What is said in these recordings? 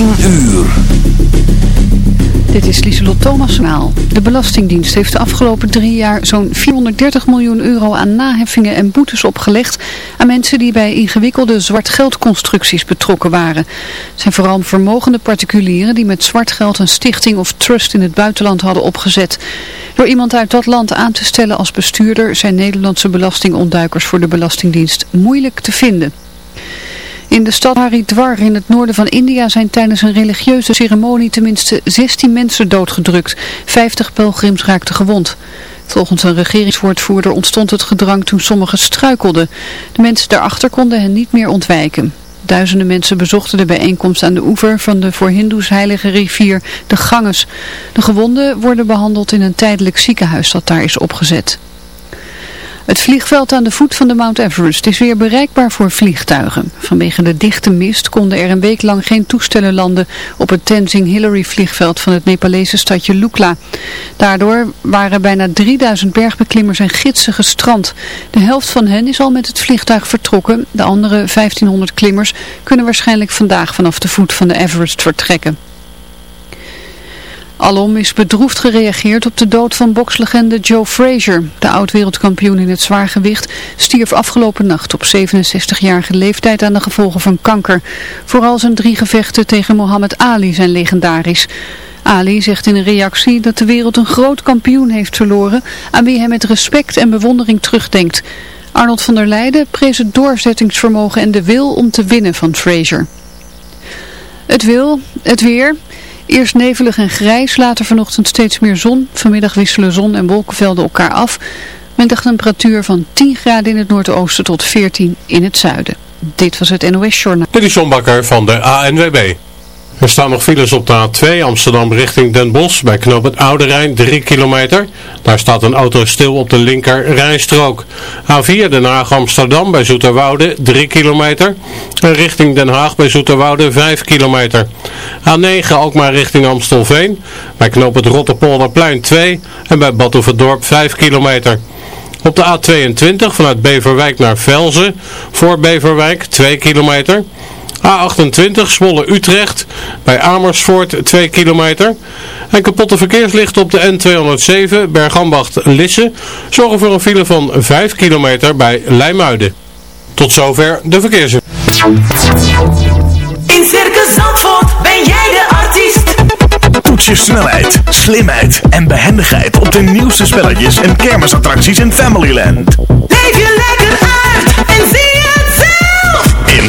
10 uur. Dit is Lieselot Thomasmaal. De Belastingdienst heeft de afgelopen drie jaar zo'n 430 miljoen euro aan naheffingen en boetes opgelegd aan mensen die bij ingewikkelde zwartgeldconstructies betrokken waren. Het zijn vooral vermogende particulieren die met zwart geld een stichting of trust in het buitenland hadden opgezet. Door iemand uit dat land aan te stellen als bestuurder zijn Nederlandse belastingontduikers voor de Belastingdienst moeilijk te vinden. In de stad Haridwar in het noorden van India zijn tijdens een religieuze ceremonie tenminste 16 mensen doodgedrukt. 50 pelgrims raakten gewond. Volgens een regeringswoordvoerder ontstond het gedrang toen sommigen struikelden. De mensen daarachter konden hen niet meer ontwijken. Duizenden mensen bezochten de bijeenkomst aan de oever van de voor hindoes heilige rivier de Ganges. De gewonden worden behandeld in een tijdelijk ziekenhuis dat daar is opgezet. Het vliegveld aan de voet van de Mount Everest is weer bereikbaar voor vliegtuigen. Vanwege de dichte mist konden er een week lang geen toestellen landen op het Tenzing Hillary vliegveld van het Nepalese stadje Lukla. Daardoor waren bijna 3000 bergbeklimmers en gidsen gestrand. De helft van hen is al met het vliegtuig vertrokken. De andere 1500 klimmers kunnen waarschijnlijk vandaag vanaf de voet van de Everest vertrekken. Alom is bedroefd gereageerd op de dood van bokslegende Joe Frazier. De oud-wereldkampioen in het zwaargewicht stierf afgelopen nacht op 67-jarige leeftijd aan de gevolgen van kanker. Vooral zijn drie gevechten tegen Muhammad Ali zijn legendarisch. Ali zegt in een reactie dat de wereld een groot kampioen heeft verloren aan wie hij met respect en bewondering terugdenkt. Arnold van der Leijden prees het doorzettingsvermogen en de wil om te winnen van Frazier. Het wil, het weer... Eerst nevelig en grijs, later vanochtend steeds meer zon. Vanmiddag wisselen zon en wolkenvelden elkaar af. Met een temperatuur van 10 graden in het noordoosten tot 14 in het zuiden. Dit was het NOS Journaal. Dit is John van de ANWB. Er staan nog files op de A2 Amsterdam richting Den Bosch bij knoop het Oude Rijn 3 kilometer. Daar staat een auto stil op de linker rijstrook. A4 Den Haag Amsterdam bij Zoeterwoude 3 kilometer. En richting Den Haag bij Zoeterwoude 5 kilometer. A9 ook maar richting Amstelveen bij knoop het Rotterpolderplein 2 en bij Badhoevedorp 5 kilometer. Op de A22 vanuit Beverwijk naar Velzen voor Beverwijk 2 kilometer. A28 Zwolle-Utrecht bij Amersfoort 2 kilometer. En kapotte verkeerslichten op de N207 Bergambacht-Lisse zorgen voor een file van 5 kilometer bij Leimuiden. Tot zover de verkeers. In Circus Zandvoort ben jij de artiest. Toets je snelheid, slimheid en behendigheid op de nieuwste spelletjes en kermisattracties in Familyland. Leef je lekker uit en zie in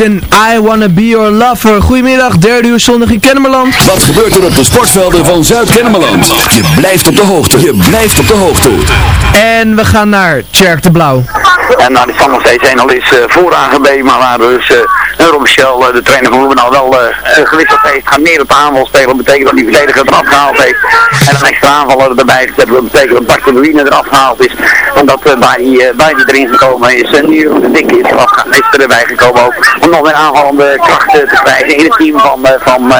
En I Wanna Be Your Lover. Goedemiddag, derde uur zondag in Kennemerland. Wat gebeurt er op de sportvelden van Zuid-Kennemerland? Je blijft op de hoogte. Je blijft op de hoogte. En we gaan naar Tjerk de Blauw. En nou, die stand nog steeds 1 al is uh, voor AGB, maar waar dus uh, Michel, uh, de trainer van Bloemendaal, wel uh, gewisseld heeft. Gaat meer op de aanval spelen, betekent dat die verdediger eraf gehaald heeft. En een extra aanvaller erbij gezet, dat betekent dat Bart de Louine eraf gehaald is. Omdat bij, die, bij die erin gekomen is. En nu de is eraf er erbij gekomen ook. Om nog meer aanvallende krachten te krijgen in het team van, van,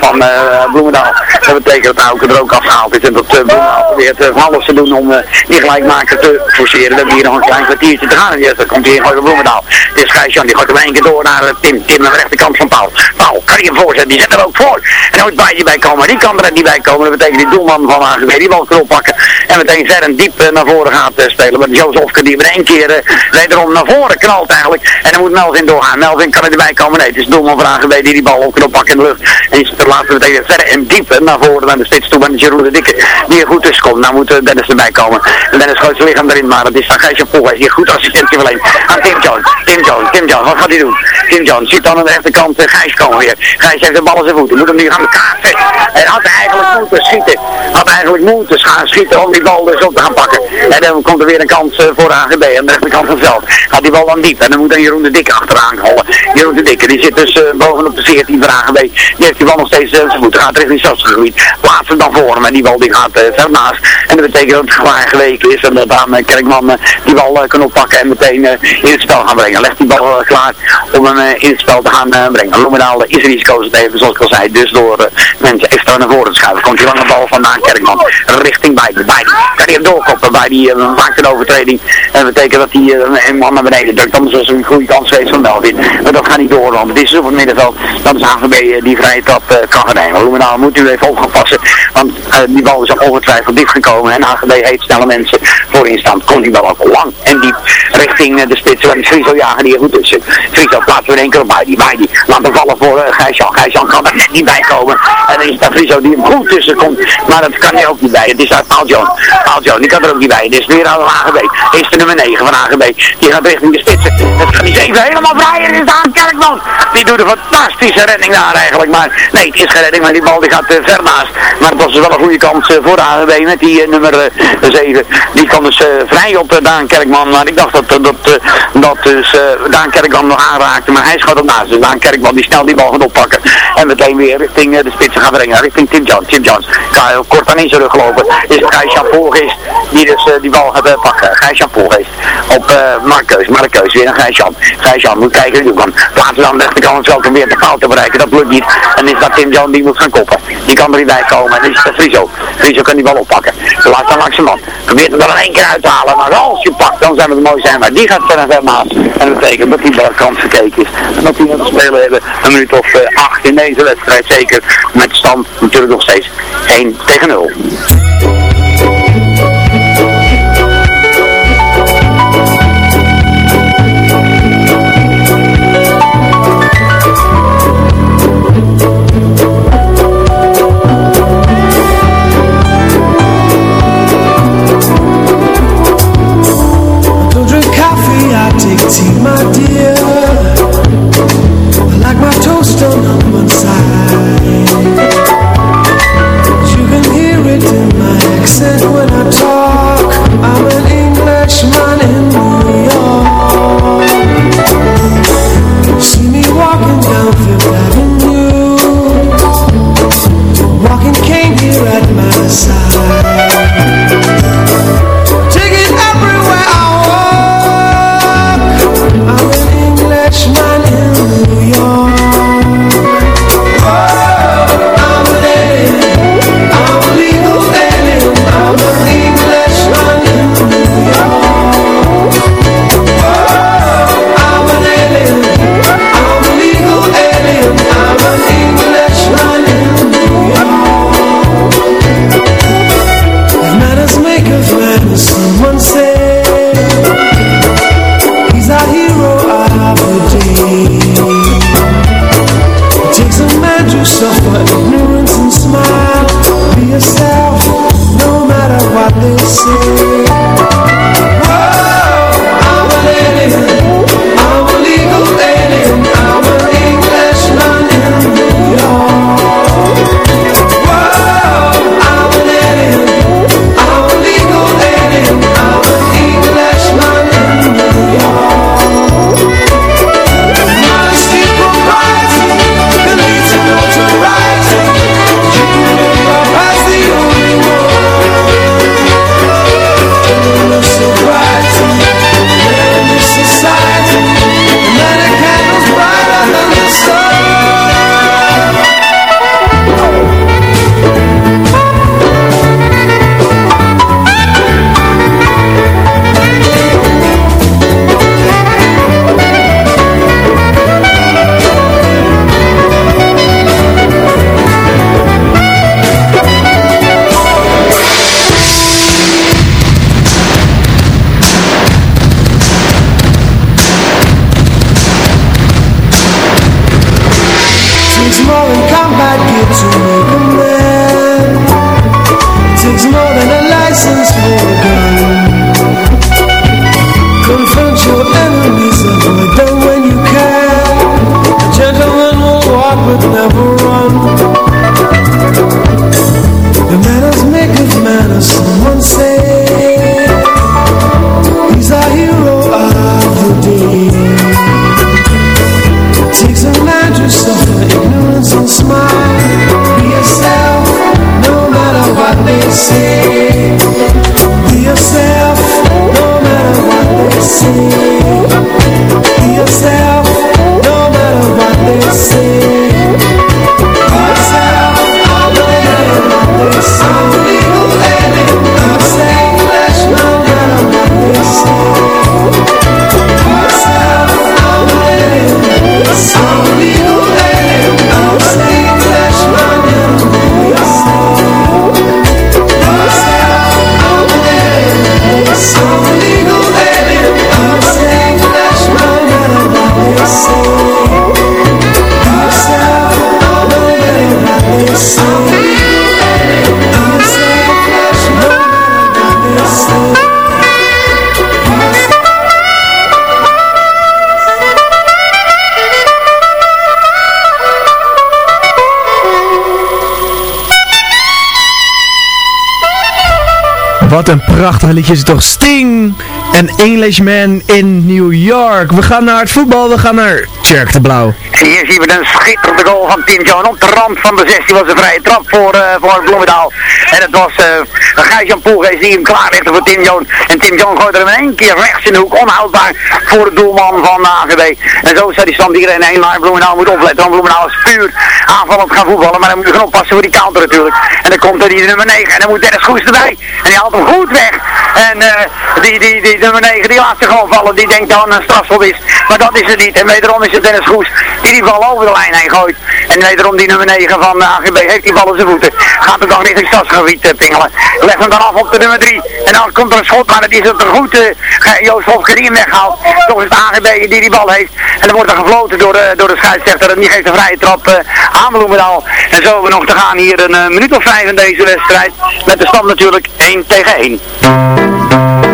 van Bloemendaal. Dat betekent dat Auken er ook afgehaald is. En dat Bloemendaal probeert van alles te doen om die gelijkmaker te forceren. We hebben hier nog een klein kwartiertje te gaan. En dan komt hier in Bloemendaal. Is Gijsjan, die gaat hem één keer door naar uh, Tim. Aan de rechterkant van Paul. Paul, kan je hem voorzetten? Die zet er ook voor. En dan moet Baatje bij komen. Die kan er niet bij komen. Dat betekent die doelman van AGB. Die bal kan oppakken. En meteen verder diep uh, naar voren gaat uh, spelen. Met Jozefke die met één keer uh, wederom naar voren knalt eigenlijk. En dan moet Melvin doorgaan. Melvin kan er niet bij komen. Nee, het is doelman van AGB die die bal op kan oppakken in de lucht. En die laat meteen verder en diep naar voren naar de spits toe. Met Jeroen de Dikke die er goed tussen komt. Nou moet Dennis erbij komen. En Dennis gooit zijn lichaam erin. Maar het is dan Gijsje Poelgeest die goed assistentie verleent aan Tim Jones. Tim Jones, Tim Jones, wat gaat hij doen? Tim Jones ziet dan aan de rechterkant uh, Gijs weer. Gijs heeft de bal aan zijn voeten. Moet hem nu gaan kaarten. En had eigenlijk moeten schieten. Had eigenlijk moeten gaan schieten om die bal dus op te gaan pakken. En dan komt er weer een kans uh, voor AGB aan de rechterkant van het veld. Gaat die bal dan diep. En dan moet dan Jeroen de Dikke achteraan hollen. Jeroen de Dikke, die zit dus uh, bovenop de 14 van AGB. Die heeft die bal nog steeds uh, zijn voeten. Gaat richting stadsgebied. Plaatst hem dan voor hem. En die bal die gaat ver naast. En dat betekent dat het gevaar geweken is. En dat aan Kerkman die bal kan oppakken en meteen in het spel gaan brengen. Legt die bal klaar om hem in spel te gaan uh, brengen. Loemendaal is risico's even, zoals ik al zei. Dus door uh, mensen extra naar voren te schuiven. Komt die lange bal vandaan Kerkman. Richting Bijden. Bijden. Kan hij hem doorkoppen. Bij die uh, maakt een overtreding. En betekent dat hij een man naar beneden drukt. Is een goede kans geweest van Melvin. Maar dat gaat niet door. Want het is op het middenveld. Dat is uh, die vrije trap kan gaan nemen. Loemendaal moet u even op gaan passen. Want die bal is al ongetwijfeld diep gekomen. En AGB heeft snelle mensen voorin staan. Komt die bal ook lang en diep richting de spits. Waar die Friso jagen die er goed tussen. Friso plaatsen we in bij die. Bij die. Laat hem vallen voor uh, Gijsjan. Gijsjan kan er net niet bij komen. En dan is daar Friso die hem goed tussen komt. Maar dat kan hij ook niet bij. Het is Jones. Paul Jones, die kan er ook niet bij. Dit is weer aan de AGB. Is de nummer 9 van AGB. Die gaat richting de spitsen. Dat kan niet even helemaal vrij. En is daar Kerkman. Die doet een fantastische redding daar eigenlijk. Maar nee, het is geen redding. Maar die bal die gaat uh, ver naast. Maar het was dus wel een goede kans uh, voor de AGB. Met die nummer 7. Die kan dus vrij op Daan Kerkman. Maar ik dacht dat, dat, dat dus Daan Kerkman nog aanraakte. Maar hij schoot op naast. Dus Daan Kerkman die snel die bal gaat oppakken. En meteen weer richting de spitsen gaan brengen. Richting Tim Jones. Tim Jones kan kort aan in zijn rug lopen. Is Gijs Jean die dus die bal gaat pakken. Gijs Jean op Markeus. Markeus weer naar Gijs Jan. Jan moet kijken hoe kan. Plaatsen dan de rechterkant zelf weer de fout te bereiken. Dat lukt niet. En is dat Tim Jones die moet gaan koppen. Die kan er niet bij komen. En is het Friso. Friso kan die bal oppakken. Laat dan langs de man. Probeert hem dan in één keer uit te halen. Maar als je pakt, dan zijn we het mooi zijn. Maar die gaat verder ver naast. En dat betekent dat die kans gekeken is. En dat die nog spelen hebben. Een minuut of uh, acht in deze wedstrijd. Zeker met stand natuurlijk nog steeds 1 tegen 0. Wat een prachtig liedje is toch. Sting en Englishman in New York. We gaan naar het voetbal, we gaan naar Tjerk de Blauw. En hier zien we een schitterende goal van Tim John. Op de rand van de 16 was een vrije trap voor, uh, voor Bloemendaal. En het was uh, Gijs-Jan Poelgeest die hem klaarlegde voor Tim John. En Tim John gooide hem in één keer rechts in de hoek. Onhoudbaar voor de doelman van de AGB. En zo staat die stand in één. Maar Bloemendaal moet opletten. Want Bloemendaal is puur aanvallend gaan voetballen. Maar dan moet je gaan oppassen voor die counter natuurlijk. En dan komt er die nummer 9. En dan moet Dennis Goes erbij. En die haalt hem goed weg. En die, die, die nummer 9 die laat zich gewoon vallen. Die denkt dan een strafschop is. Maar dat is het niet. En wederom is het Dennis Goes die die bal over de lijn heen gooit. En wederom die nummer 9 van de AGB heeft die bal in zijn voeten. Gaat hem dan richting stadsgebied uh, pingelen. Legt hem dan af op de nummer 3. En dan komt er een schot, maar dat is het een goed uh, Joost Hofke die hem weghaalt. Toch is het AGB die die bal heeft. En dan wordt er gefloten door, uh, door de scheidsrechter. En die geeft een vrije trap aan Bloemendaal. En zo hebben we nog te gaan hier een minuut of vijf in deze wedstrijd. Met de stand natuurlijk 1 tegen 1.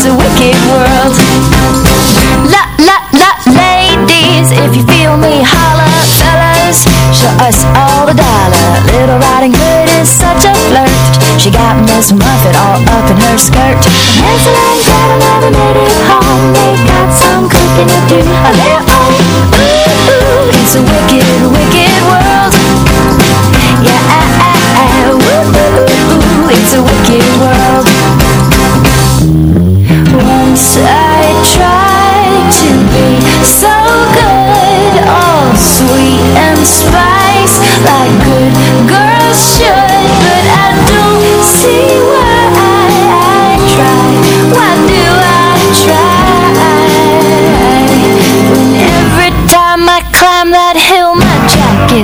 it's a wicked world. La, la, la, ladies, if you feel me, holla Fellas, show us all the dollar. Little Riding Hood is such a flirt. She got Miss Muffet all up in her skirt. Hansel and Gretel never made it home. They got some cooking to do. Of their own Ooh, ooh, it's a wicked, wicked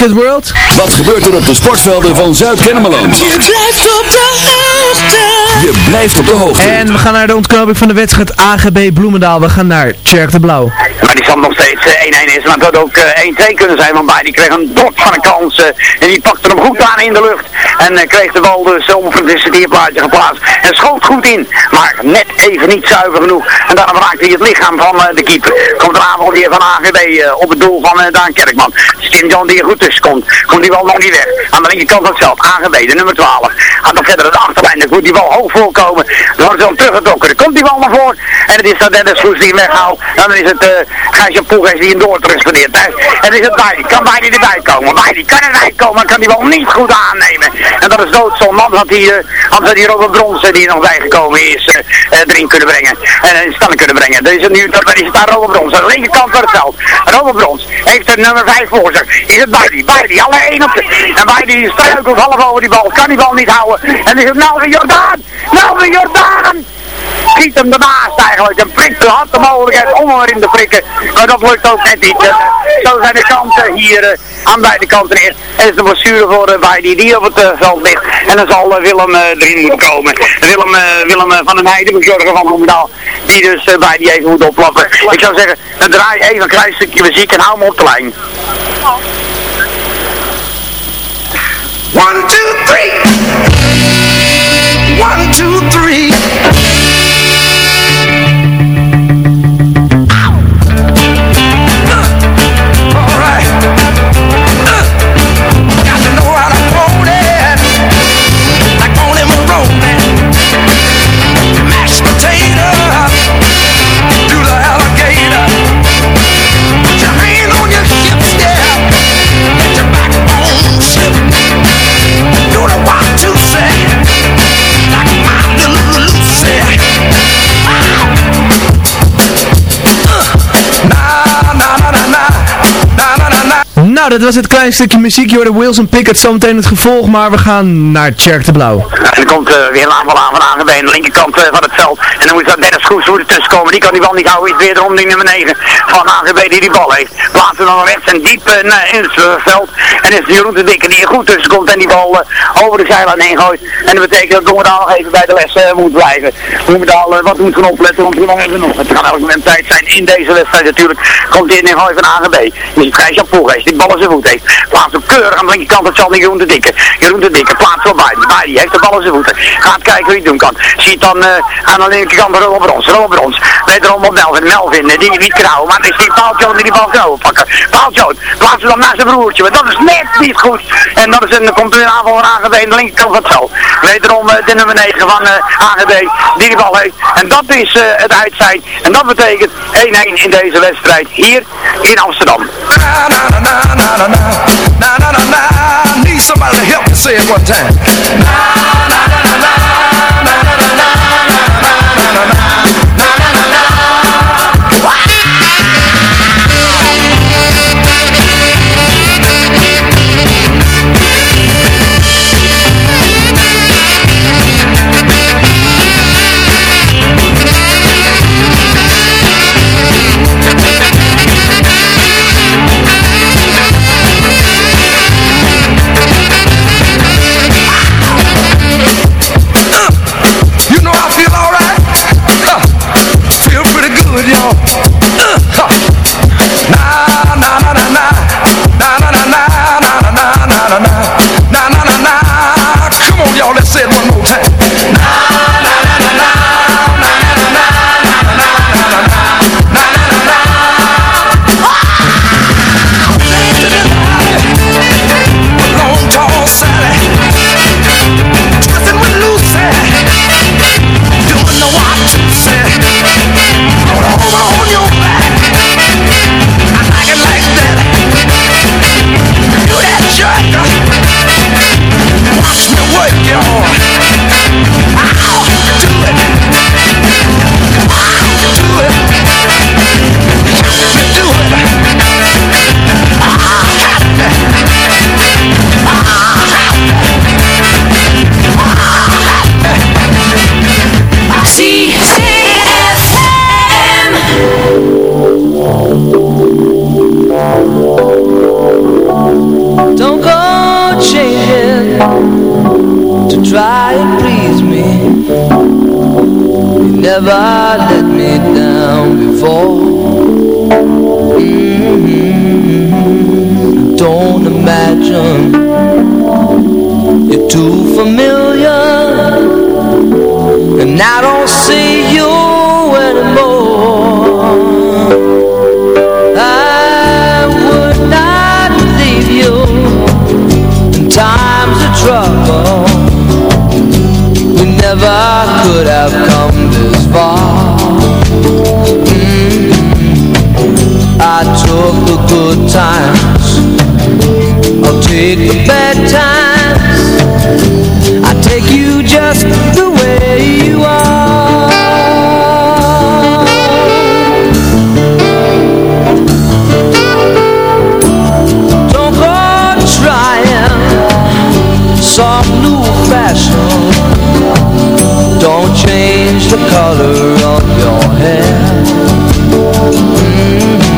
Wicked World. Wat gebeurt er op de sportvelden van Zuid-Kennemerland? Je blijft op de hoogte. Je blijft op de hoogte. En we gaan naar de ontknoping van de wedstrijd AGB Bloemendaal. We gaan naar Tjerk de Blauw. Maar die stand nog steeds eh, 1-1 is. Maar het had ook eh, 1-2 kunnen zijn. Want bij die kreeg een drop van een kans. eh, en die pakte hem goed aan in de lucht. En eh, kreeg de bal dus van het disserteerplaatje geplaatst. En schoot goed in. Maar net even niet zuiver genoeg. En daarom raakte hij het lichaam van eh, de keeper. Komt een aanval hier van AGB eh, op het doel van Daan Kerkman. Tim John die er goed tussen komt. Komt die bal nog niet weg. Aan de linkerkant zelf. AGB, de nummer 12. Gaat dan verder de achterlijn. Dan moet die bal hoog voorkomen. Dan wordt dan teruggetrokken. Dan komt die bal naar voren. En het is dan Dennis Goes die hem weghaalt. En dan is het uh, Gijsje Poelgeest die hem doortransporteert. En is het Baidi. Kan Baidi erbij komen? Baidi kan erbij komen. Kan die bal niet goed aannemen. En dat is doodzonde. Anders had hij, anders had hij Robert Brons uh, die er nog bijgekomen is uh, erin kunnen brengen. En in stand kunnen brengen. Het nu, dan is het daar Robert Brons. Aan de linkerkant van het veld. Robert Brons heeft er nummer 5 voor zich. Is het Baidi. Baidi. Alle één op de. En Baidi struikelt half over die bal. Kan die bal niet houden. En is het weer Jordaan. Weer Jordaan schiet hem ernaast eigenlijk. En prikt had de mogelijkheid om hem erin te prikken. Maar dat lukt ook net niet. Uh, zo zijn de kanten hier uh, aan beide kanten eerst. En is de blessure voor uh, bij die, op het veld ligt. En dan zal Willem erin moeten komen. Willem, Willem van den Heijden, bezorger van Bloemendaal. Die dus bij die even moet oplappen. Ik zou zeggen, dan draai even een klein stukje muziek en hou hem op de lijn. Nou, dat was het klein stukje muziek. Je Wilson Pickett zometeen het gevolg, maar we gaan naar Tjerk de Blauw. Er komt uh, weer een aanval aan van aan de linkerkant uh, van het veld. En dan moet dat Dennis Goes er tussen komen. Die kan die bal niet houden. Is weer de die nummer 9 van AGB die die bal heeft. Plaatsen dan rechts en diep uh, in het veld. En is Jeroen de Dikke die er goed tussen komt en die bal over de zijlijn heen gooit. En dat betekent dat Dongendaal nog even bij de les moet blijven. Dongendaal wat moet gaan opletten, want hoe lang hebben we nog? Het kan elk moment tijd zijn in deze wedstrijd natuurlijk. Komt in in van AGB. Dus je krijgt je Die bal zijn heeft. Plaats op keurig aan de linkerkant, het zal niet Jeroen de Dikke. Jeroen de Dikke, plaats op bij. Die heeft de bal in zijn voeten. Gaat kijken hoe hij doen kan. Ziet dan uh, aan de linkerkant de Robbrons. Robbrons. Wederom op Melvin. Melvin, uh, die niet krauwen. Maar is die Paaltjoot die die bal krauwen pakken. Paaltjoot, plaatsen dan naar zijn broertje. Maar dat is net niet goed. En dan, is een, komt aanval van AGB aan de linkerkant van het veld. Wederom uh, de nummer 9 van AGB die die bal heeft. En dat is het uitzijn. En dat betekent 1-1 in deze wedstrijd hier in Amsterdam. Na, na, na. Na na na na, need somebody to help me say it one time. Na na na na na. never new fashion Don't change the color of your hair mm -hmm.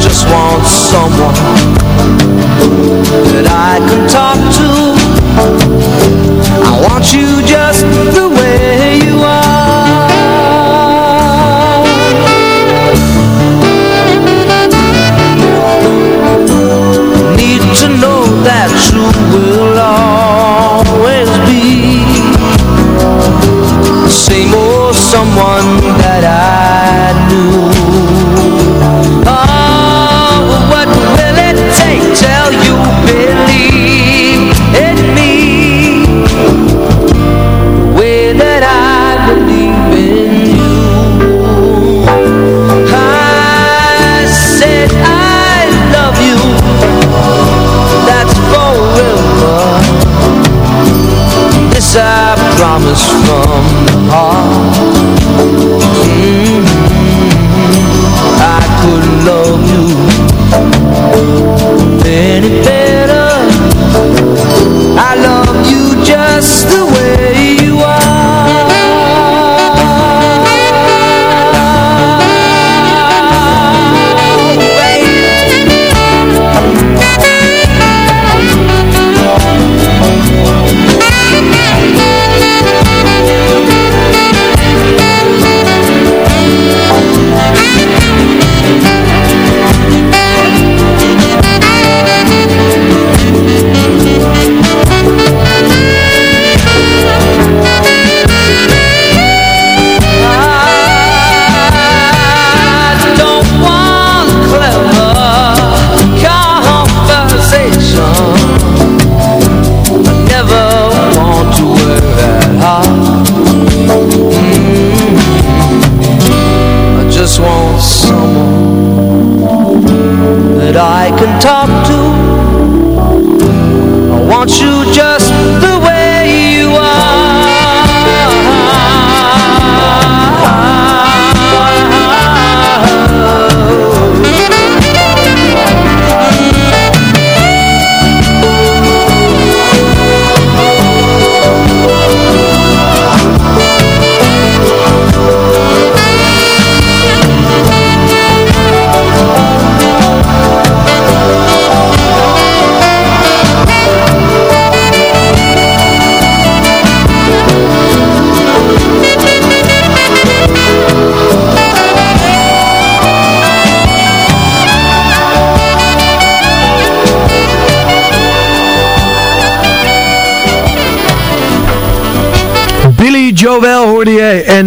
just want someone that I can talk to. I want you just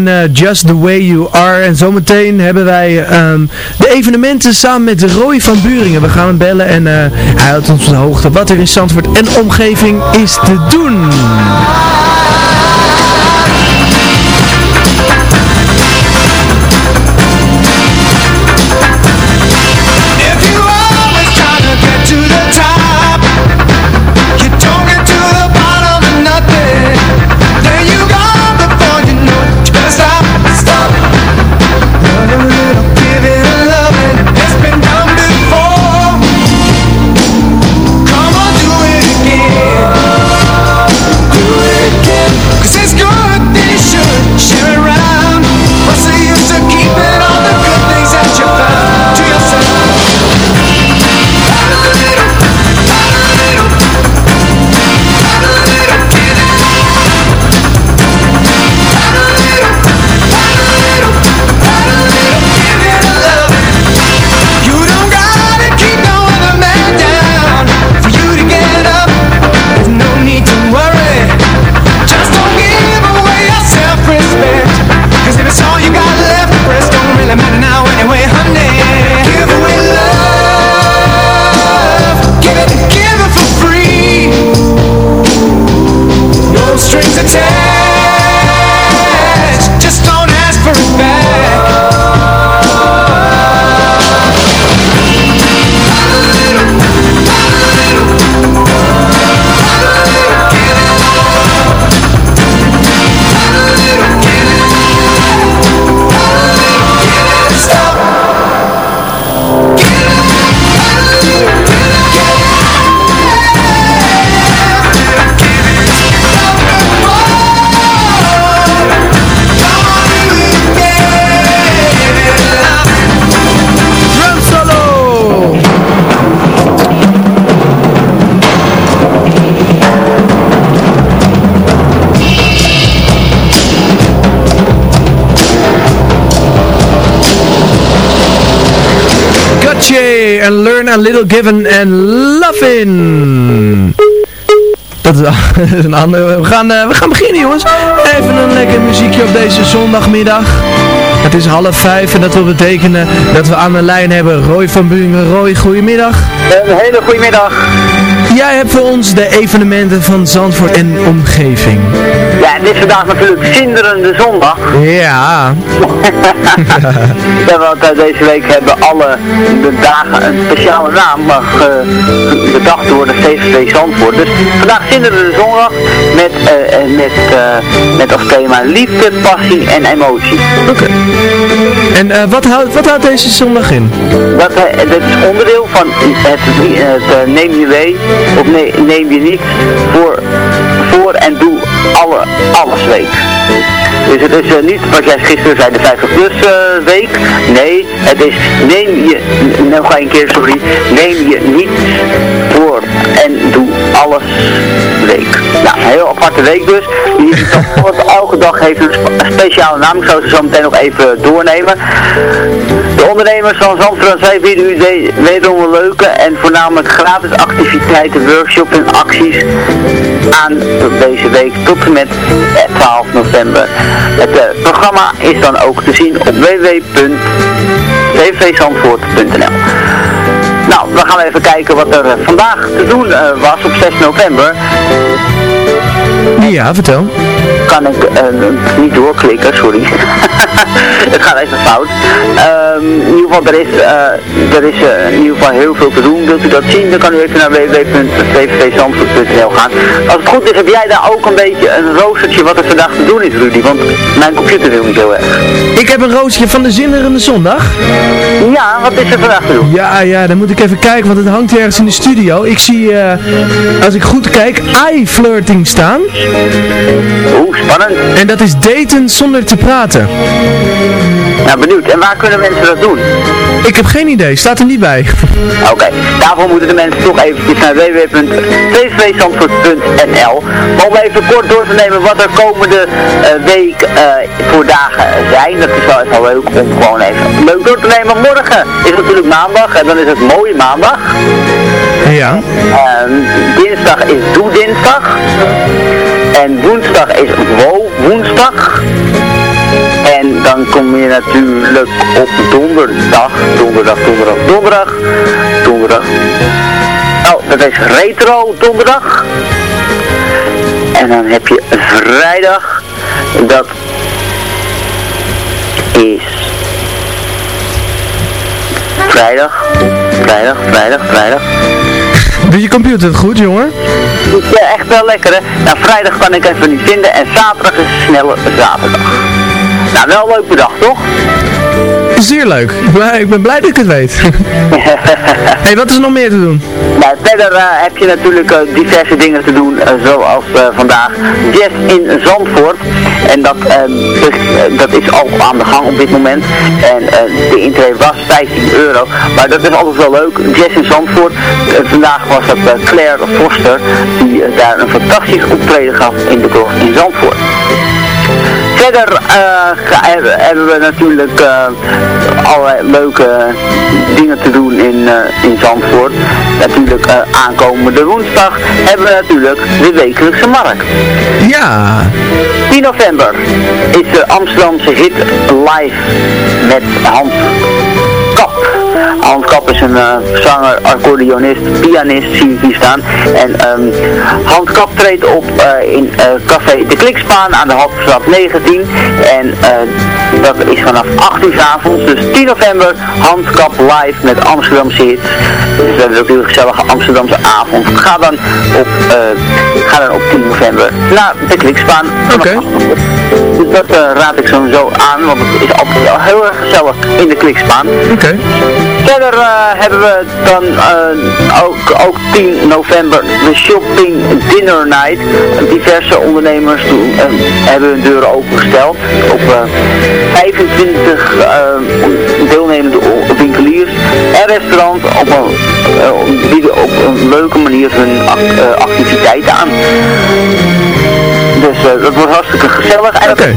en uh, Just The Way You Are. En zometeen hebben wij um, de evenementen samen met Roy van Buringen. We gaan hem bellen en uh, hij houdt ons op de hoogte wat er in Zandvoort en omgeving is te doen. Little Given and Lovin'. Dat is een andere. We gaan, uh, we gaan beginnen jongens. Even een lekker muziekje op deze zondagmiddag. Het is half vijf en dat wil betekenen dat we aan de lijn hebben Roy van Buringen. Roy, goedemiddag. Een hele goede middag. Jij hebt voor ons de evenementen van Zandvoort en omgeving. Ja, het is vandaag natuurlijk Zinderende Zondag. Ja. ja, want uh, deze week hebben alle de dagen een speciale naam mag uh, bedacht door de VVV Zandvoort. Dus vandaag Zinderende Zondag met, uh, met, met als thema liefde, passie en emotie. Oké. En wat, houdt, wat houdt deze zondag in? Dat, dat is onderdeel van het, het Neem Je Mee of nee, Neem Je Niet voor, voor en doe alle, alles week. Dus het is uh, niet wat jij gisteren zei, de 50 plus week. Nee, het is neem je, nog een keer sorry, neem je niet voor en doe alles week. Nou, een heel aparte week dus. Die elke dag heeft een speciale naam. Ik zou ze zo meteen nog even doornemen. De ondernemers van Zandvoort zij bieden u wederom leuke en voornamelijk gratis activiteiten, workshops en acties aan deze week tot en met 12 november. Het uh, programma is dan ook te zien op www.tvzandvoort.nl Nou, we gaan even kijken wat er vandaag te doen uh, was op 6 november. Ja, vertel. Kan ik uh, niet doorklikken, sorry. het gaat even fout. Um, in ieder geval, er is, uh, er is uh, in ieder geval heel veel te doen. Wilt u dat zien, dan kan u even naar www.tvzandvoort.nl gaan. Als het goed is, heb jij daar ook een beetje een roostertje wat er vandaag te doen is, Rudy. Want mijn computer wil niet heel erg. Ik heb een roostertje van de Zinderende Zondag. Ja, wat is er vandaag te doen? Ja, ja, dan moet ik even kijken, want het hangt ergens in de studio. Ik zie, uh, als ik goed kijk, eye-flirting staan. Oeh, spannend. En dat is daten zonder te praten. Nou, benieuwd. En waar kunnen mensen dat doen? Ik heb geen idee. Staat er niet bij. Oké. Daarvoor moeten de mensen toch eventjes naar www.tvzandvoort.nl om even kort door te nemen wat er komende uh, week uh, voor dagen zijn. Dat is wel even leuk om gewoon even leuk door te nemen. Morgen is natuurlijk maandag. En dan is het mooie maandag. Ja. Uh, dinsdag is Doe Dinsdag. En woensdag is Wo Woensdag. En dan kom je natuurlijk op donderdag, donderdag, donderdag, donderdag, donderdag. Oh, dat is retro donderdag. En dan heb je vrijdag, dat is vrijdag, vrijdag, vrijdag, vrijdag. Doe je computer het goed, jongen? Ja, echt wel lekker, hè. Nou, vrijdag kan ik even niet vinden en zaterdag is snelle zaterdag. Nou, wel leuk bedacht, toch? Zeer leuk. Ik ben blij dat ik het weet. hey, wat is er nog meer te doen? Nou, verder uh, heb je natuurlijk uh, diverse dingen te doen, uh, zoals vandaag Jazz in Zandvoort. En dat, dus, dat is al aan de gang op dit moment. En de intree was 15 euro. Maar dat is altijd wel leuk. Jazz in Zandvoort. vandaag was dat Claire Forster die daar een fantastisch optreden gaf in de kroeg in Zandvoort. Verder uh, hebben we natuurlijk uh, allerlei leuke dingen te doen in, in Zandvoort. Natuurlijk aankomende woensdag hebben we natuurlijk de wekelijkse markt. Ja. 10 november is de Amsterdamse hit live met Hans Kap. Is een uh, zanger, accordeonist, pianist, zie ik hier staan. En um, Hans Kap treedt op uh, in uh, Café De Klikspaan aan de Haltestraat 19. En dat is vanaf 8 uur avonds, dus 10 november, Hans Kap live met Amsterdamse hits. Dus we hebben ook een gezellige Amsterdamse avond. Ga dan op, ga dan op 10 november naar De Klikspaan. Oké. Okay. Dus dat raad ik sowieso aan, want het is altijd heel erg gezellig in De Klikspaan. Oké. Okay. Verder uh, hebben we dan uh, ook, ook 10 november de Shopping Dinner Night. Diverse ondernemers doen, hebben hun deuren opengesteld. Op 25 deelnemende winkeliers en restaurants op een, bieden op een leuke manier hun act, activiteiten aan Dus uh, dat wordt hartstikke gezellig. En.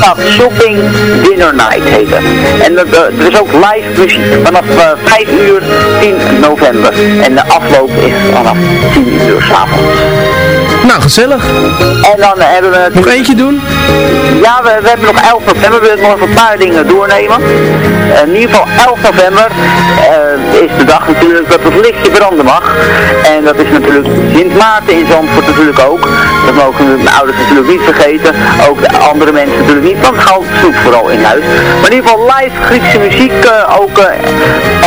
Nou, Shopping Dinner Night heet het. En dat, uh, er is ook live muziek vanaf uh, 5 uur 10 november. En de afloop is vanaf 10 uur s'avonds. Nou, gezellig. En dan hebben we... Nog eentje doen? Ja, we, we hebben nog 11 november. We willen nog een paar dingen doornemen. Uh, in ieder geval 11 november uh, is de dag natuurlijk dat het lichtje branden mag. En dat is natuurlijk Sint Maarten in Zandvoort natuurlijk ook. Dat mogen de ouders natuurlijk niet vergeten. Ook de andere mensen natuurlijk niet, want houdt snoep vooral in huis. Maar in ieder geval live Griekse muziek uh, ook,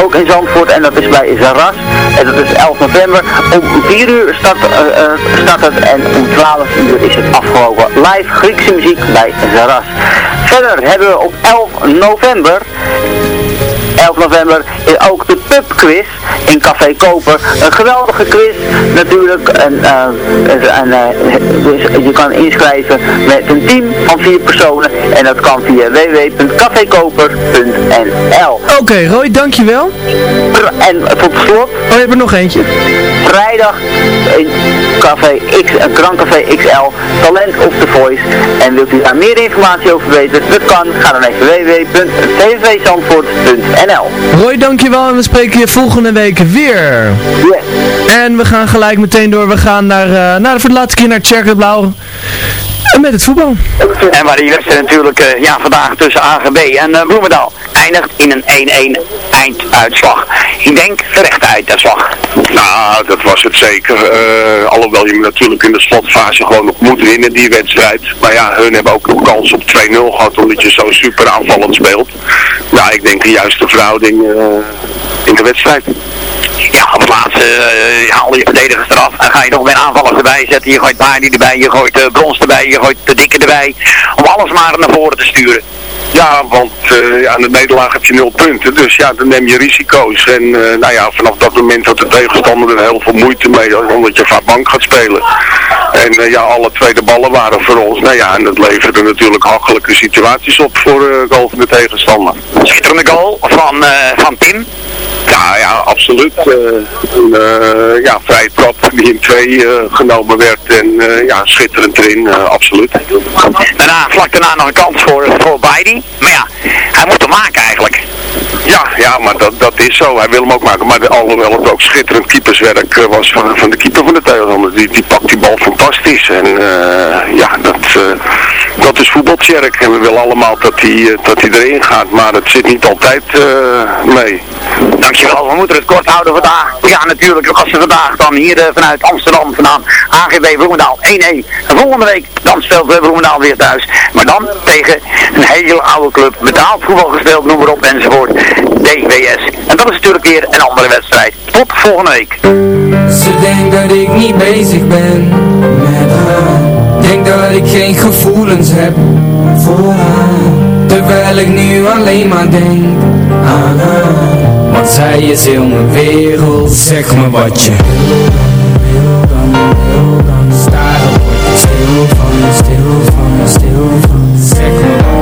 ook in Zandvoort. En dat is bij Zaras. En dat is 11 november. Om 4 uur start, start het en om 12 uur is het afgelopen. Live Griekse muziek bij Zaras. Verder hebben we op 11 november 11 november is ook de pubquiz in Café Koper. Een geweldige quiz natuurlijk. En, uh, en, uh, dus je kan inschrijven met een team van vier personen. En dat kan via www.cafekoper.nl Oké, okay, Roy, dankjewel. En tot slot... Oh, je hebt er nog eentje. Vrijdag in Café X, Grand Café XL, Talent of the Voice. En wilt u daar meer informatie over weten? Dat kan. Ga dan even www.tvzandvoort.nl Roy, dankjewel en we spreken je volgende week weer. Yes. En we gaan gelijk meteen door. We gaan naar, uh, naar voor de laatste keer naar Tjerk Blauw. Met het voetbal. En waar die wedstrijd natuurlijk uh, ja, vandaag tussen AGB en uh, Bloemendaal eindigt in een 1-1 einduitslag. Ik denk terechte einduitslag. Nou, dat was het zeker. Uh, alhoewel je natuurlijk in de slotfase gewoon nog moet winnen, die wedstrijd. Maar ja, hun hebben ook een kans op 2-0 gehad, omdat je zo super aanvallend speelt. Ja, ik denk de juiste verhouding in de wedstrijd. Ja, op het laatste uh, haal je verdedigers eraf en ga je nog weer aanvallers erbij zetten. Je gooit Baardi erbij, je gooit uh, Brons erbij, je gooit de Dikke erbij. Om alles maar naar voren te sturen. Ja, want uh, ja, aan de nederlaag heb je nul punten. Dus ja, dan neem je risico's. En uh, nou ja, vanaf dat moment had de tegenstander er heel veel moeite mee. Omdat je vaak bank gaat spelen. En uh, ja, alle tweede ballen waren voor ons. Nou ja, en dat leverde natuurlijk hachelijke situaties op voor de goal van de tegenstander. Schitterende goal van, van Tim. Ja, ja, absoluut. een ja, vrije trap die in twee genomen werd. En ja, schitterend erin, absoluut. Daarna, vlak daarna nog een kans voor, voor. Maar ja, hij moet hem maken eigenlijk. Ja, ja, maar dat, dat is zo. Hij wil hem ook maken. Maar de, alhoewel het ook schitterend keeperswerk was van, van de keeper van de tegenstander. Die, die pakt die bal fantastisch. En ja, dat, dat is voetbaltjerk. En we willen allemaal dat hij dat hij erin gaat. Maar het zit niet altijd mee. Dankjewel. We moeten het kort houden vandaag. Ja, natuurlijk. Als we vandaag dan hier vanuit Amsterdam vandaan AGB Bloemendaal 1-1. En volgende week dan speelt Bloemendaal weer thuis. Maar dan tegen een hele oude club. Betaald voetbal gespeeld, noem maar op enzovoort. DWS. En dat is natuurlijk weer een andere wedstrijd. Tot volgende week. Ze denkt dat ik niet bezig ben met haar. Denk dat ik geen gevoelens heb voor haar. Terwijl ik nu alleen maar denk aan haar. Want zij is heel mijn wereld. Zeg me wat je wil dan, wil dan. Staren word ik stil van, stil van, stil van. Zeg me wat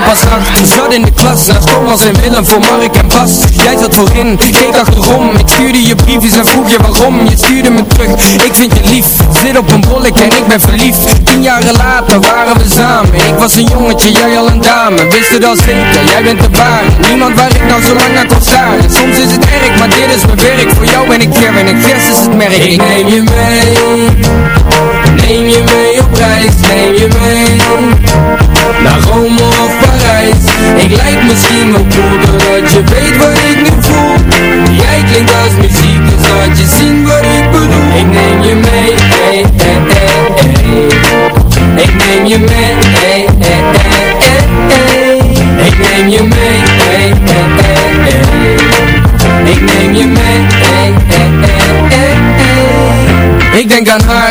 pas acht, we zat in de klas. Naast Thomas en Willem voor Mark en Bas. Jij zat voorin, keek achterom. Ik stuurde je briefjes en vroeg je waarom. Je stuurde me terug, ik vind je lief. Zit op een bollek en ik ben verliefd. Tien jaren later waren we samen. Ik was een jongetje, jij al een dame. Wist het al zeker, jij bent de ware. Niemand waar ik nou zo lang naar kon staan Soms is het erg, maar dit is mijn werk. Voor jou ben ik ver en ik vers is het merk. Ik neem je mee Neem je mee op reis, neem je mee Naar Rome of Parijs. Ik lijk misschien wel cool Doordat je weet wat ik nu voel. Jij klinkt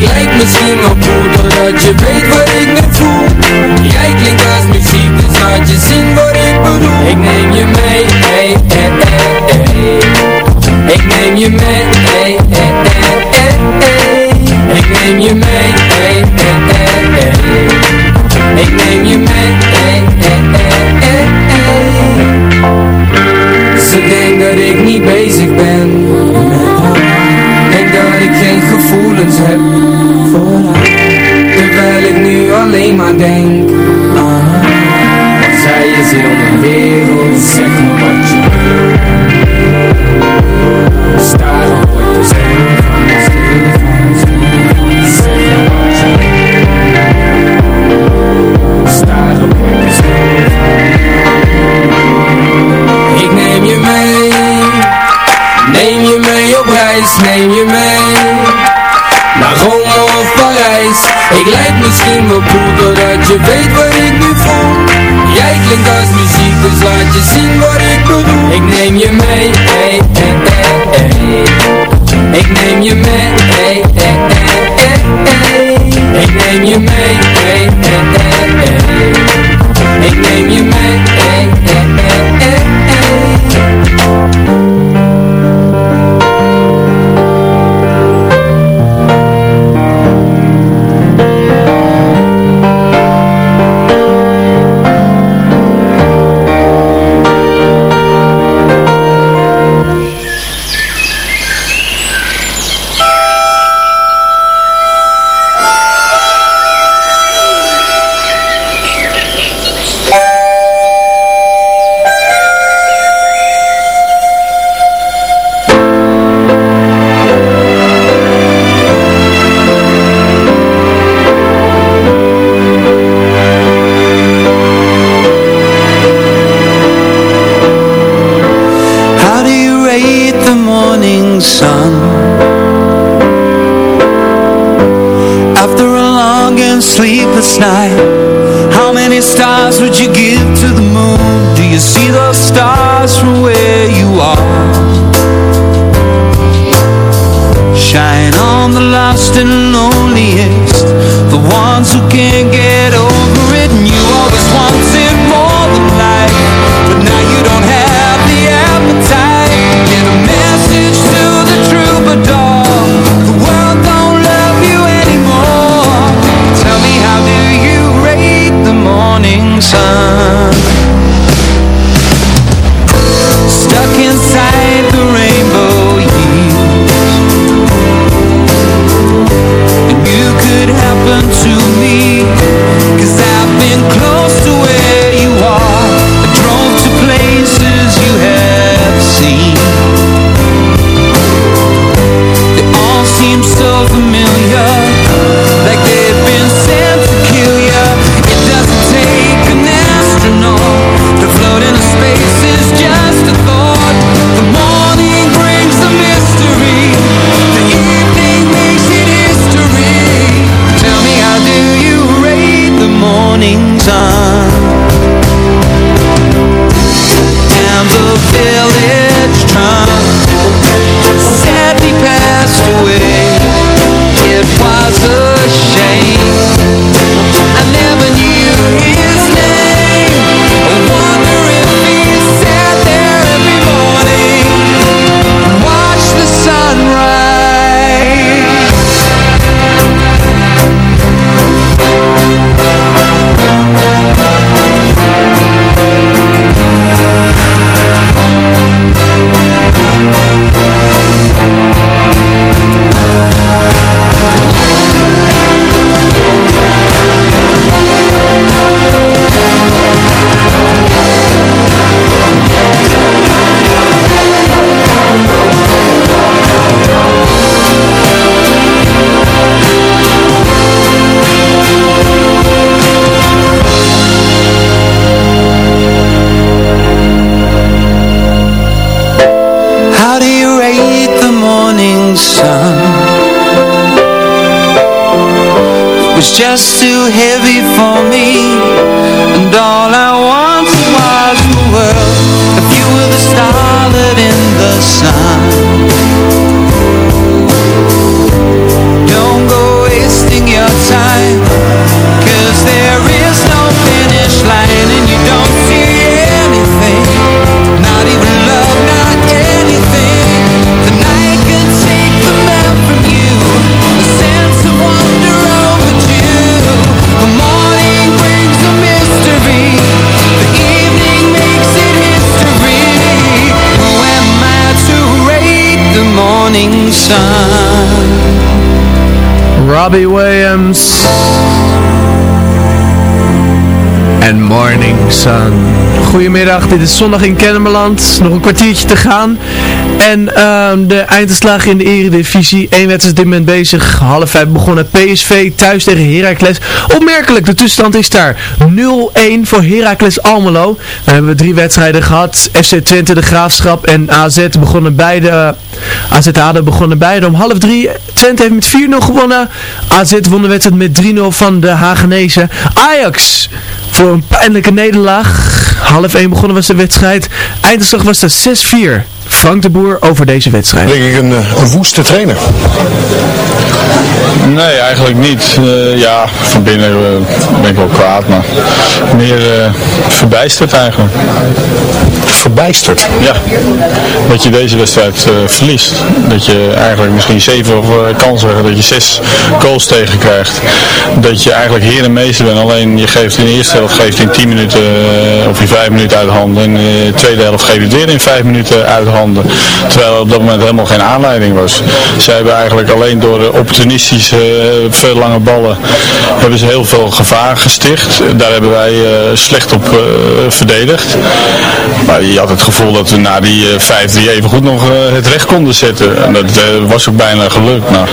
lijkt misschien maar cool Doordat je weet wat ik me voel Jij klinkt als muziek Dus laat je zien wat ik bedoel Ik neem je mee hey, hey, hey, hey. Ik neem je mee hey, hey, hey, hey. Ik neem je mee hey, hey, hey, hey. Ik neem je mee hey, hey, hey. Ze denken dat ik niet bezig je weet wat ik nu voel Jij klinkt als muziek, dus laat je zien wat ik bedoel Ik neem je mee, hey, ey, ey. Ik neem je mee, ey, ey, ey, ey, ey. Ik neem je mee me Robbie Williams. En Morning Sun. Goedemiddag, dit is zondag in Kennemerland. Nog een kwartiertje te gaan. En ehm, de einduitslagen in de eredivisie. Eén wedstrijd is dit moment bezig. Half vijf begonnen PSV thuis tegen Heracles. Opmerkelijk, de tussenstand is daar 0-1 voor Heracles Almelo. Dan hebben we drie wedstrijden gehad. FC Twente, De Graafschap en AZ begonnen beide... eh, AZ Aden begonnen beide om half drie. Twente heeft met 4-0 gewonnen. AZ won de wedstrijd met 3-0 van de Hagenezen. Ajax voor een pijnlijk pijnlijke nederlaag. Half 1 begonnen was de wedstrijd. Eindslag was er 6-4. Frank de Boer over deze wedstrijd. Denk ik een, eh, een woeste trainer. Nee, eigenlijk niet. Eh, ja, van binnen eh, ben ik wel kwaad, maar meer eh, verbijsterd eigenlijk. Verbijsterd? Ja, dat je deze wedstrijd eh, verliest. Dat je eigenlijk misschien zeven of eh, kansen, dat je zes goals tegenkrijgt. Dat je eigenlijk heer en meester bent, alleen je geeft in de eerste helft geeft in 10 minuten eh, of in 5 minuten uit handen. En in de tweede helft geeft het weer in 5 minuten uit handen. Terwijl er op dat moment helemaal geen aanleiding was. Zij hebben eigenlijk alleen door de opportunistische eh, veel lange ballen hebben ze heel veel gevaar gesticht. Daar hebben wij eh, slecht op eh, verdedigd. Maar je had het gevoel dat we na die eh, 5-3 even goed nog het recht konden zetten. En dat was ook bijna gelukt. Maar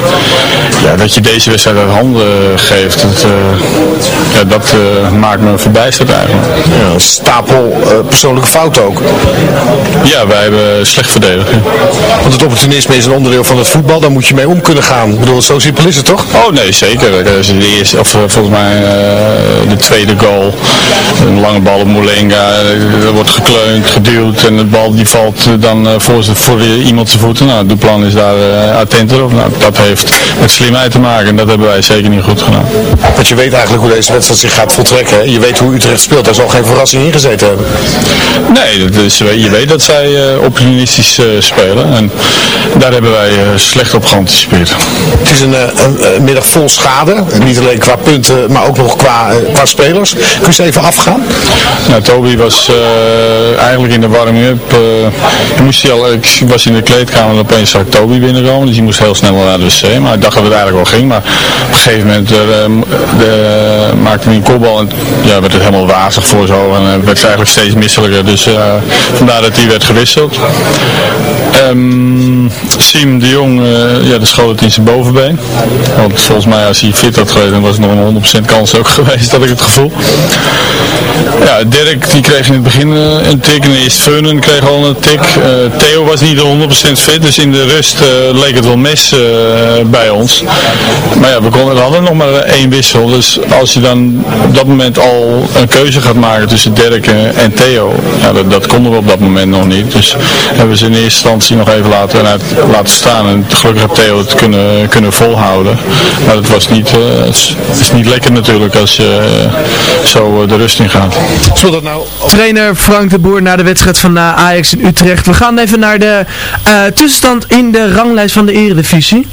ja, dat je deze wedstrijd uit handen geeft, dat, ja, dat maakt me verbijsterd eigenlijk. Ja, stapel persoonlijke fouten ook. Ja, wij hebben slecht verdedigd. ja. Want het opportunisme is een onderdeel van het voetbal, daar moet je mee om kunnen gaan. Ik bedoel, zo simpel is het toch? Oh nee, zeker. Is de eerste, of eh, volgens mij eh, de tweede goal. Een lange bal op Molenga. eh, Er wordt gekleund, geduwd en de bal die valt eh, dan eh, voor, voor eh, iemand zijn voeten. Nou, Duplan is daar attenter op. Nou, dat heeft met slimheid te maken en dat hebben wij zeker niet goed gedaan. Want je weet eigenlijk hoe deze wedstrijd zich gaat voltrekken. hè? Je weet hoe Utrecht speelt, daar zal geen verrassing in gezeten hebben. Nee, dat is, je weet dat zij eh, opportunistisch eh, spelen en daar hebben wij eh, slecht op geanticipeerd. Het is een, eh, een, middag vol schade. Niet alleen qua punten, maar ook nog qua, qua spelers. Kun je even afgaan? Nou, Toby was eigenlijk in de warming-up. hij moest hij al, ik was in de kleedkamer en opeens zag ik Toby binnenkomen. Dus hij moest heel snel naar de wc. Maar ik dacht dat het eigenlijk wel ging. Maar op een gegeven moment de, maakte hij een kopbal en ja, werd het helemaal wazig voor zo. En werd ze eigenlijk steeds misselijker. Dus vandaar dat hij werd gewisseld. Thank you. Ehm Siem de Jong, eh, ja, de schoot in zijn bovenbeen. Want volgens mij als hij fit had geweest, dan was het nog een 100% kans ook geweest, had ik het gevoel. Ja, Dirk die kreeg in het begin eh, een tik en eerst Feunen kreeg al een tik. Eh, Theo was niet 100% fit, dus in de rust leek het wel eh, bij ons. Maar ja, we, konden, we hadden nog maar één wissel, dus als je dan op dat moment al een keuze gaat maken tussen Dirk en, Theo, ja, dat, dat konden we op dat moment nog niet. Dus hebben ze in eerste instantie nog even laten, laten staan en gelukkig heeft Theo het kunnen, kunnen volhouden. Maar het was niet, eh, het is- niet lekker natuurlijk als je eh, zo eh, de rust in gaat. Speelt dat nou Trainer Frank de Boer na de wedstrijd van Ajax in Utrecht. We gaan even naar de eh, tussenstand in de ranglijst van de Eredivisie.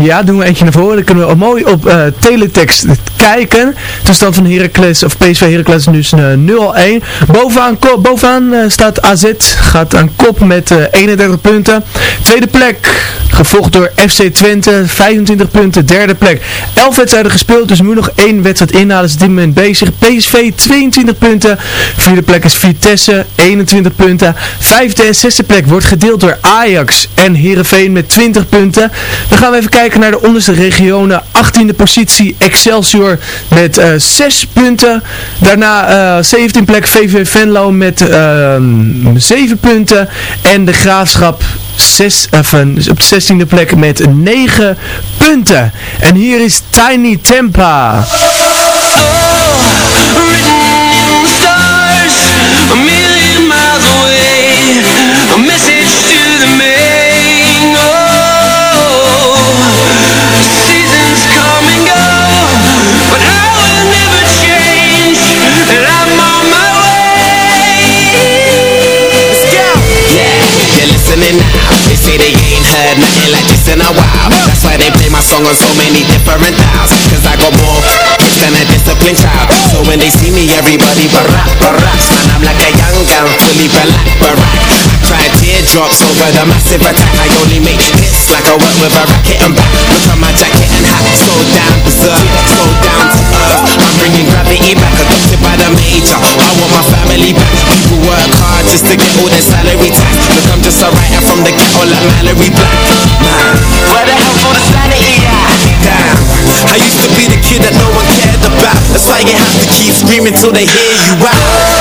Ja, doen we eentje naar voren. Dan kunnen we mooi op eh, teletext kijken. Tussenstand van Heracles, of PSV Heracles is nu eh, 0-1. Bovenaan, ko- bovenaan eh, staat AZ, gaat aan kop met eh, 31 punten. Tweede plek, gevolgd door FC Twente, 25 punten. Derde plek, 11 wedstrijden gespeeld, dus nu nog één wedstrijd inhalen. Is op dit moment bezig. PSV 22 punten. Vierde plek is Vitesse, 21 punten. Vijfde en zesde plek wordt gedeeld door Ajax en Heerenveen met 20 punten. Dan gaan we even kijken naar de onderste regionen. 18e positie Excelsior met eh 6 punten. Daarna eh 17 plek VV Venlo met ehm 7 punten. En de Graafschap 6, even, op de 16e plek met 9 punten. En hier is Tiny Tempa. stars ain't nothing like this in a while. That's why they play my song on so many different dials. Cause I got more than a disciplined child. So when they see me, everybody barack, barack. Man, I'm like a young gun, fully black, barack. I cry teardrops over the massive attack. I only make hits like I work with a racket and back. Look at my jacket and hat, so down berserk, so down to earth. I'm bringing gravity back, adopted by the major. I want my family back. People work hard just to get all their salary tax. Look, I'm just a writer from the ghetto like Mallory Black. Man, where the hell's all the sanity at? Damn, I used to be the kid that no one cared about. That's why you have to keep screaming till they hear you out.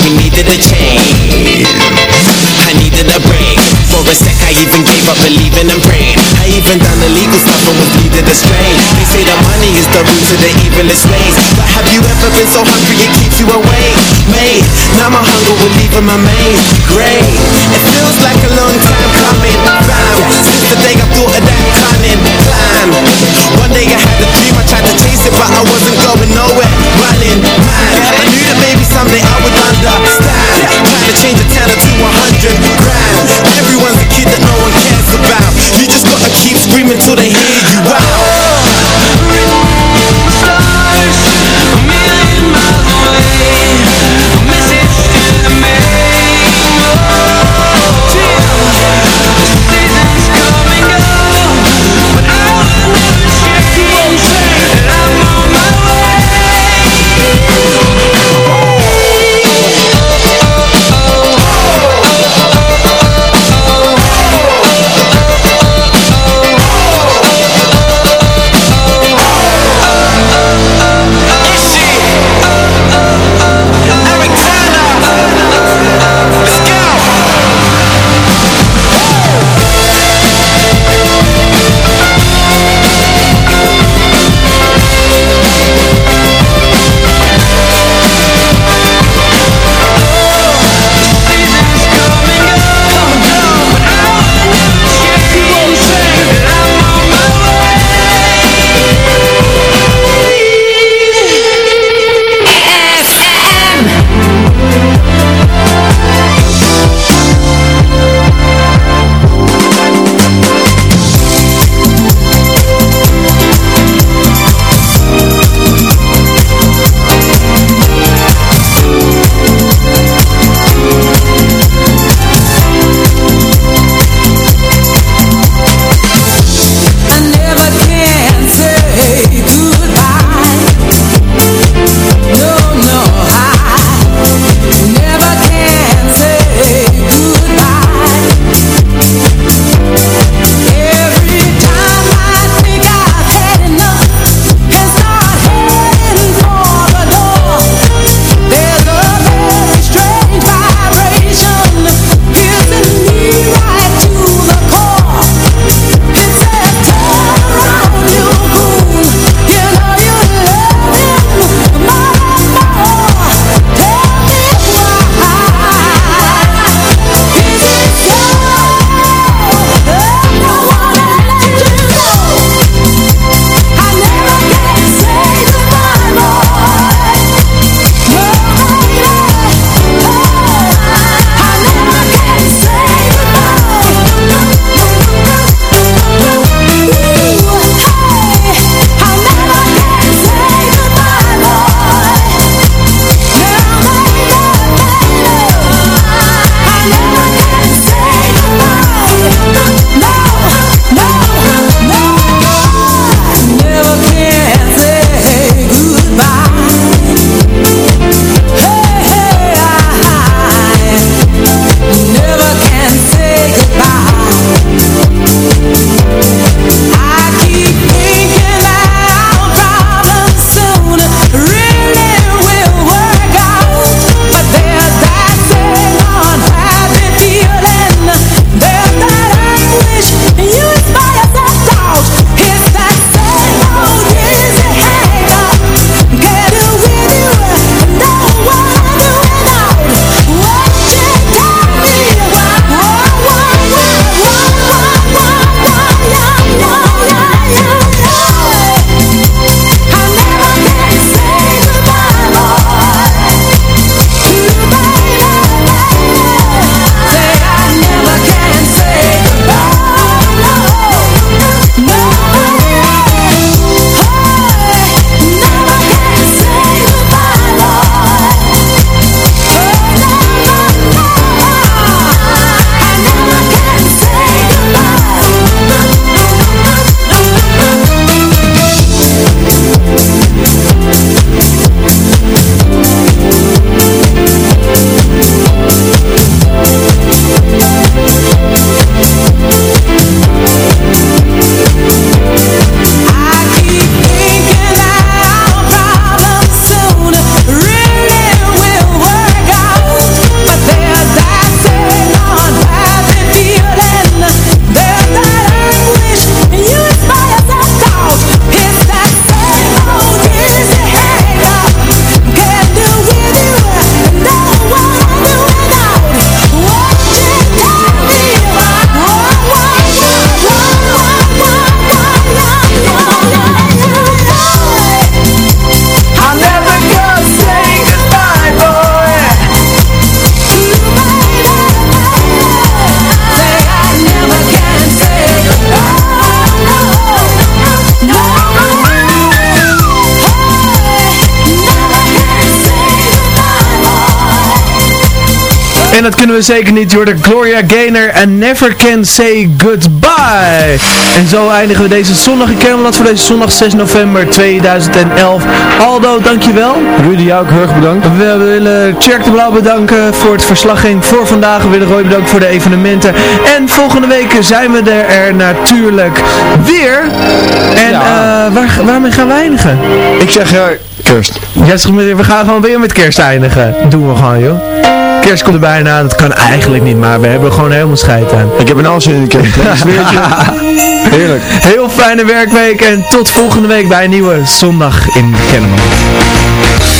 We needed a change. I needed a break. For a sec I even gave up believing and praying. I even done illegal stuff and was leading astray They say that money is the root of the evilest ways But have you ever been so hungry it keeps you awake? Mate, now my hunger will leave in my maze Great, dat kunnen we zeker niet. Jordan Gloria Gaynor en Never Can Say Goodbye. En zo eindigen we deze zondag in Kermeland voor deze zondag 6 november 2011. Aldo, dankjewel. Rudy, jou ook heel erg bedankt. We willen Tjerk de Blauw bedanken voor het verslaggeving voor vandaag. We willen Roy bedanken voor de evenementen. En volgende week zijn we er, er natuurlijk weer. En eh, waar, waarmee gaan we eindigen? Ik zeg uh, kerst. Ja, we gaan gewoon weer met kerst eindigen. Doen we gewoon, joh. Kerst komt er bijna, dat kan eigenlijk niet, maar we hebben gewoon helemaal scheid aan. Ik heb een alles in de. Heerlijk. Heel fijne werkweek en tot volgende week bij een nieuwe zondag in Kennemerland.